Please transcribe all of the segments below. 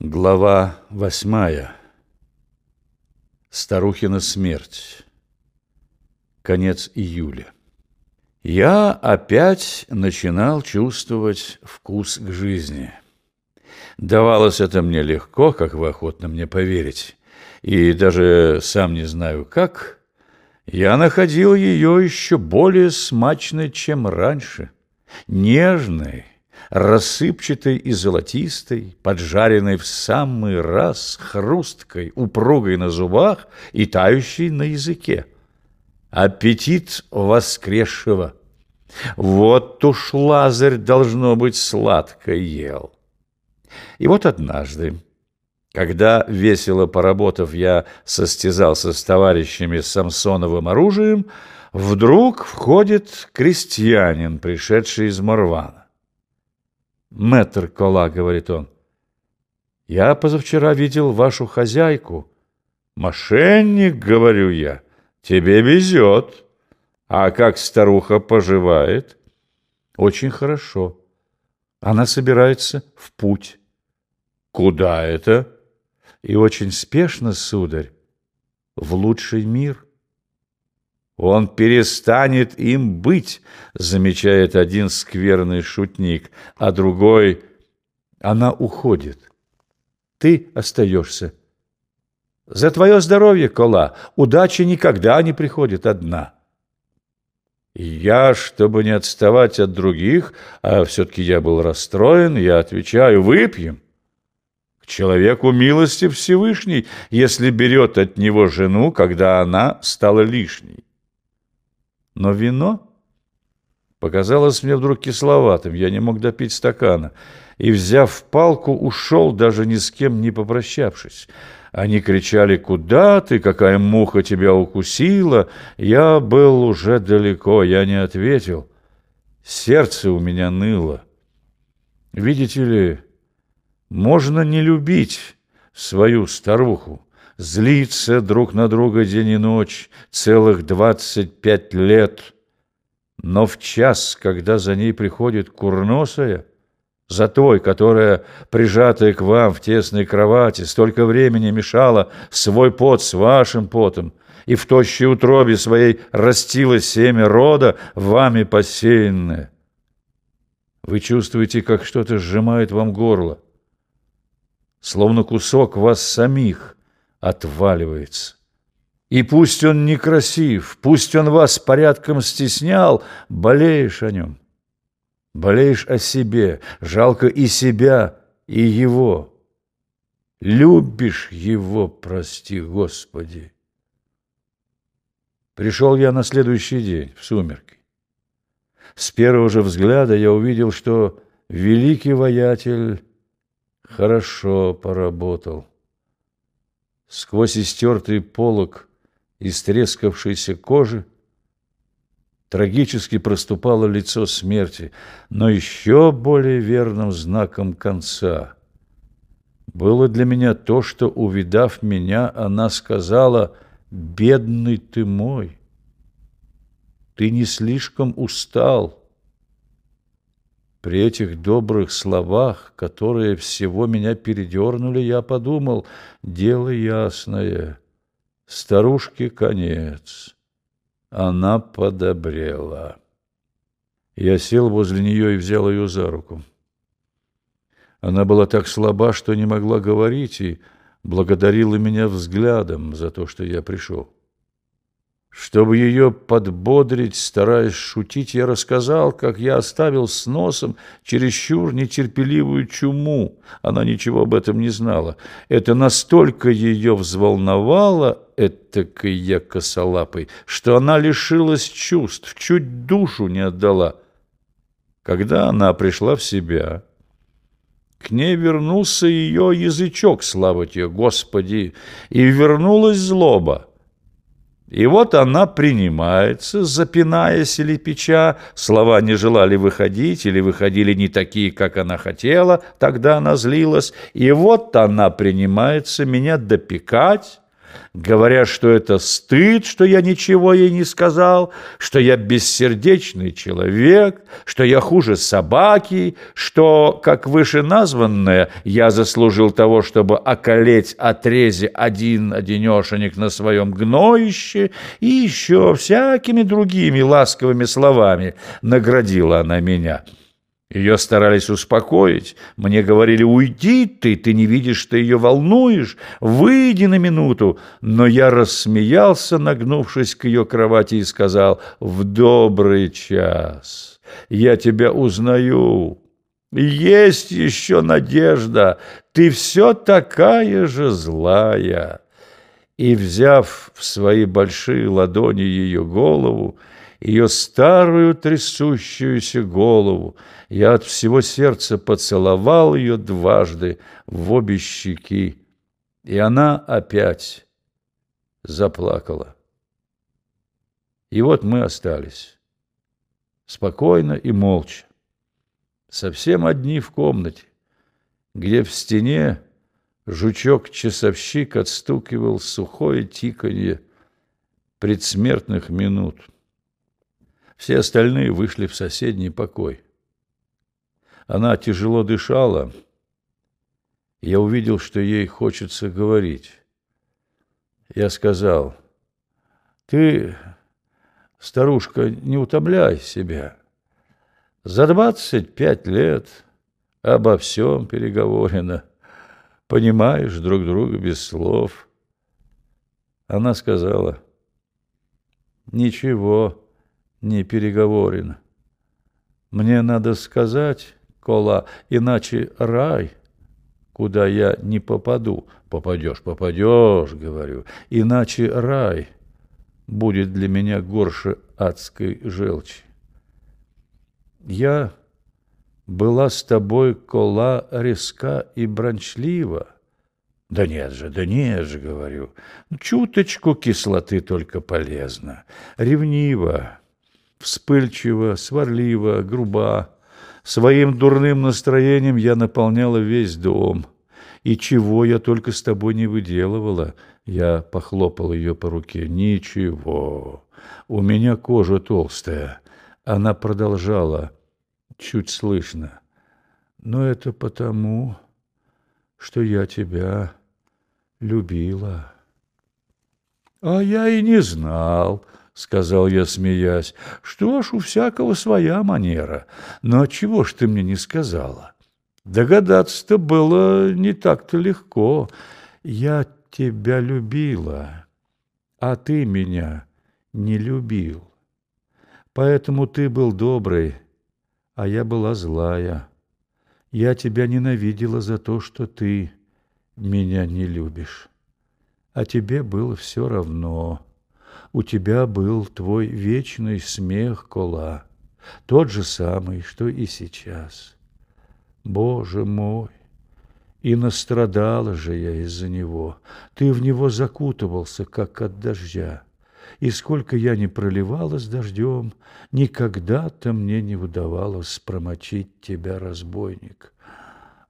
Глава восьмая. Старухина смерть. Конец июля. Я опять начинал чувствовать вкус к жизни. Давалось это мне легко, как вы охотно мне поверите, и даже сам не знаю как, я находил ее еще более смачной, чем раньше, нежной, рассыпчатой и золотистой, поджаренной в самый раз, хрусткой, упругой на зубах и тающей на языке. Аппетит воскресшего. Вот уж Лазарь, должно быть, сладко ел. И вот однажды, когда, весело поработав, я состязался с товарищами с Самсоновым оружием, вдруг входит крестьянин, пришедший из Марвана. «Мэтр Кола», — говорит он, — «я позавчера видел вашу хозяйку». «Мошенник», — говорю я, — «тебе везет». «А как старуха поживает?» «Очень хорошо. Она собирается в путь». «Куда это?» «И очень спешно, сударь, в лучший мир». Он перестанет им быть, замечает один скверный шутник, а другой она уходит. Ты остаешься. За твое здоровье, Кола, удача никогда не приходит одна. Я, чтобы не отставать от других, а все-таки я был расстроен, я отвечаю, выпьем. К человеку милости Всевышней, если берет от него жену, когда она стала лишней. Но вино показалось мне вдруг кисловатым, я не мог допить стакана, и, взяв палку, ушел, даже ни с кем не попрощавшись. Они кричали «Куда ты? Какая муха тебя укусила?» Я был уже далеко, я не ответил. Сердце у меня ныло. Видите ли, можно не любить свою старуху, злиться друг на друга день и ночь целых двадцать пять лет. Но в час, когда за ней приходит курносая, за той, которая, прижатая к вам в тесной кровати, столько времени мешала свой пот с вашим потом, и в тощей утробе своей растила семя рода, вами посеянное. Вы чувствуете, как что-то сжимает вам горло, словно кусок вас самих отваливается. И пусть он некрасив, пусть он вас порядком стеснял, болеешь о нем. Болеешь о себе, жалко и себя, и его. Любишь его, прости, Господи. Пришел я на следующий день, в сумерки. С первого же взгляда я увидел, что великий воятель хорошо поработал. Сквозь истертый полог истрескавшейся кожи трагически проступало лицо смерти, но еще более верным знаком конца. Было для меня то, что, увидав меня, она сказала «Бедный ты мой, ты не слишком устал». При этих добрых словах, которые всего меня передернули, я подумал, дело ясное, старушке конец. Она подобрела. Я сел возле нее и взял ее за руку. Она была так слаба, что не могла говорить, и благодарила меня взглядом за то, что я пришел. Чтобы ее подбодрить, стараясь шутить, я рассказал, как я оставил с носом чересчур нетерпеливую чуму. Она ничего об этом не знала. Это настолько ее взволновало, этакой я косолапой, что она лишилась чувств, чуть душу не отдала. Когда она пришла в себя, к ней вернулся ее язычок, слава тебе, Господи, и вернулась злоба. И вот она принимается, запинаясь или печа, слова не желали выходить или выходили не такие, как она хотела, тогда она злилась, и вот она принимается меня допекать, говоря, что это стыд, что я ничего ей не сказал, что я бессердечный человек, что я хуже собаки, что, как вышеназванное, я заслужил того, чтобы околеть отрезе один-одинешенек на своем гноище и еще всякими другими ласковыми словами наградила она меня». Ее старались успокоить. Мне говорили, уйди ты, ты не видишь, что ее волнуешь, выйди на минуту. Но я рассмеялся, нагнувшись к ее кровати, и сказал, в добрый час я тебя узнаю. Есть еще надежда, ты все такая же злая. И, взяв в свои большие ладони ее голову, ее старую трясущуюся голову. Я от всего сердца поцеловал ее дважды в обе щеки, и она опять заплакала. И вот мы остались, спокойно и молча, совсем одни в комнате, где в стене жучок-часовщик отстукивал сухое тиканье предсмертных минут. Все остальные вышли в соседний покой. Она тяжело дышала. Я увидел, что ей хочется говорить. Я сказал, «Ты, старушка, не утомляй себя. За двадцать пять лет обо всем переговорено. Понимаешь друг друга без слов». Она сказала, «Ничего» не переговорен. Мне надо сказать, Кола, иначе рай, куда я не попаду. Попадешь, попадешь, говорю, иначе рай будет для меня горше адской желчи. Я была с тобой, Кола, резка и брончлива. Да нет же, да нет же, говорю, чуточку кислоты только полезно, ревнива, вспыльчива, сварлива, груба. Своим дурным настроением я наполняла весь дом. И чего я только с тобой не выделывала. Я похлопал ее по руке. Ничего, у меня кожа толстая. Она продолжала, чуть слышно. Но это потому, что я тебя любила. А я и не знал, — сказал я, смеясь. — Что ж, у всякого своя манера. Но чего ж ты мне не сказала? Догадаться-то было не так-то легко. Я тебя любила, а ты меня не любил. Поэтому ты был добрый, а я была злая. Я тебя ненавидела за то, что ты меня не любишь. А тебе было все равно у тебя был твой вечный смех, Кола, тот же самый, что и сейчас. Боже мой! И настрадала же я из-за него. Ты в него закутывался, как от дождя. И сколько я не проливала с дождем, никогда-то мне не удавалось промочить тебя, разбойник.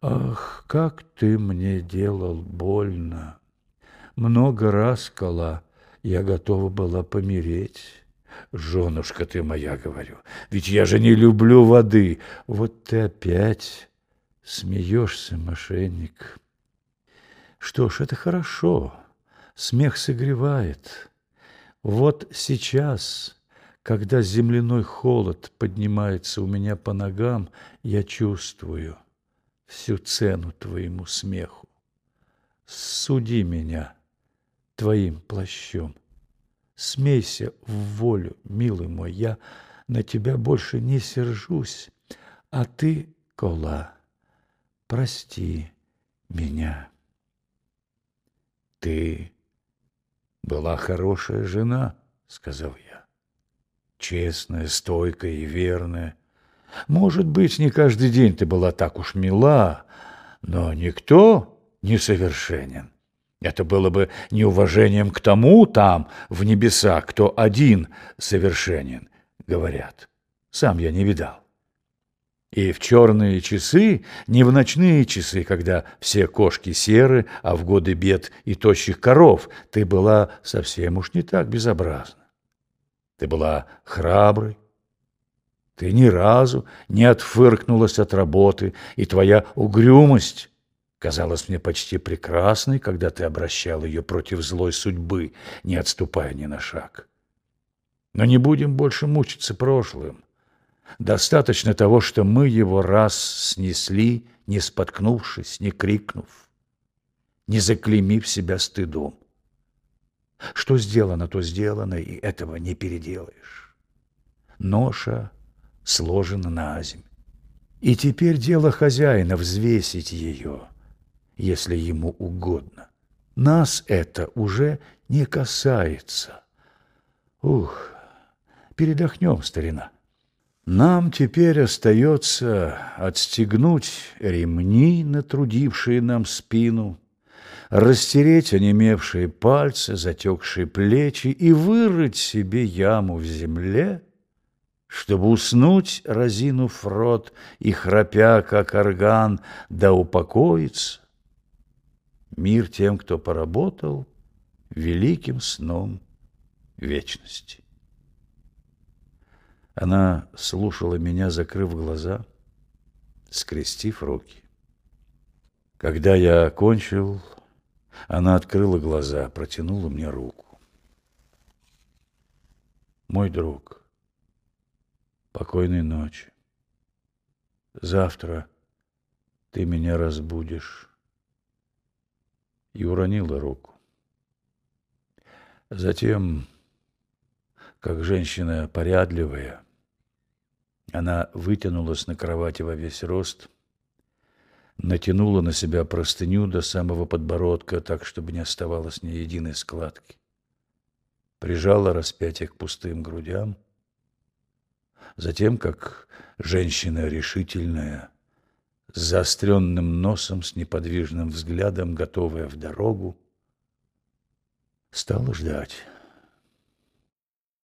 Ах, как ты мне делал больно! Много раз, Кола, я готова была помереть. Женушка ты моя, говорю, ведь я же не люблю воды. Вот ты опять смеешься, мошенник. Что ж, это хорошо. Смех согревает. Вот сейчас, когда земляной холод поднимается у меня по ногам, я чувствую всю цену твоему смеху. Суди меня твоим плащом. Смейся в волю, милый мой, я на тебя больше не сержусь, а ты, Кола, прости меня. Ты была хорошая жена, сказал я, честная, стойкая и верная. Может быть, не каждый день ты была так уж мила, но никто не совершенен. Это было бы неуважением к тому там, в небеса, кто один совершенен, говорят. Сам я не видал. И в черные часы, не в ночные часы, когда все кошки серы, а в годы бед и тощих коров, ты была совсем уж не так безобразна. Ты была храброй, ты ни разу не отфыркнулась от работы, и твоя угрюмость казалась мне почти прекрасной, когда ты обращал ее против злой судьбы, не отступая ни на шаг. Но не будем больше мучиться прошлым. Достаточно того, что мы его раз снесли, не споткнувшись, не крикнув, не заклеймив себя стыдом. Что сделано, то сделано, и этого не переделаешь. Ноша сложена на земь. И теперь дело хозяина взвесить ее, если ему угодно. Нас это уже не касается. Ух, передохнем, старина. Нам теперь остается отстегнуть ремни, натрудившие нам спину, растереть онемевшие пальцы, затекшие плечи и вырыть себе яму в земле, чтобы уснуть, разинув рот и храпя, как орган, да упокоиться. Мир тем, кто поработал великим сном вечности. Она слушала меня, закрыв глаза, скрестив руки. Когда я окончил, она открыла глаза, протянула мне руку. Мой друг, покойной ночи. Завтра ты меня разбудишь. И уронила руку. Затем как женщина порядливая. Она вытянулась на кровати во весь рост, натянула на себя простыню до самого подбородка, так, чтобы не оставалось ни единой складки. Прижала распятие к пустым грудям. Затем, как женщина решительная, с заостренным носом, с неподвижным взглядом, готовая в дорогу, стала ждать.